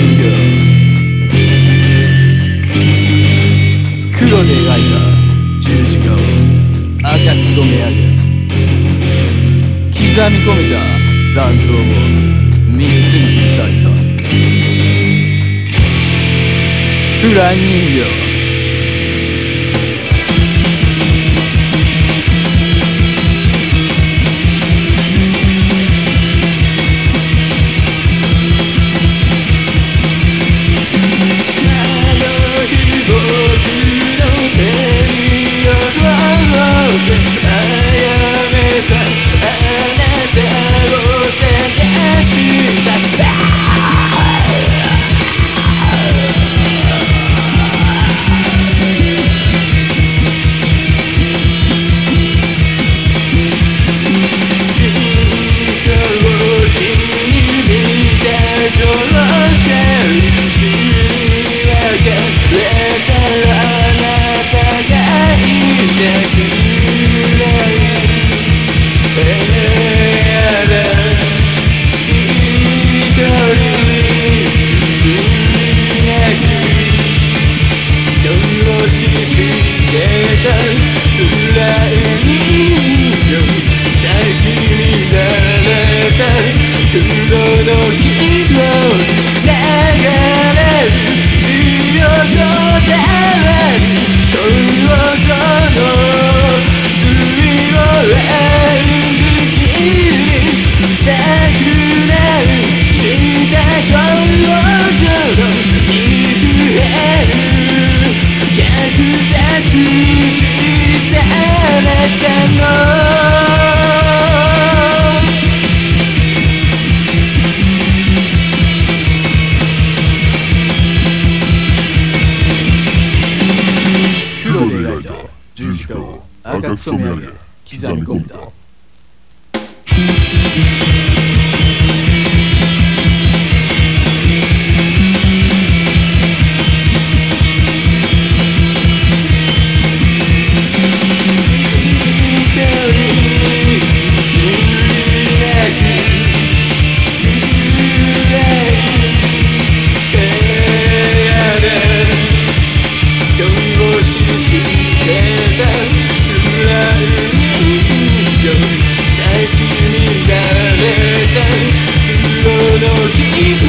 人形黒で描いた十字架を赤く染め上げ刻み込めた残像を三つに裂いた。フラン人形。黒 赤く染め上げ刻み込んだ「「黒の木を」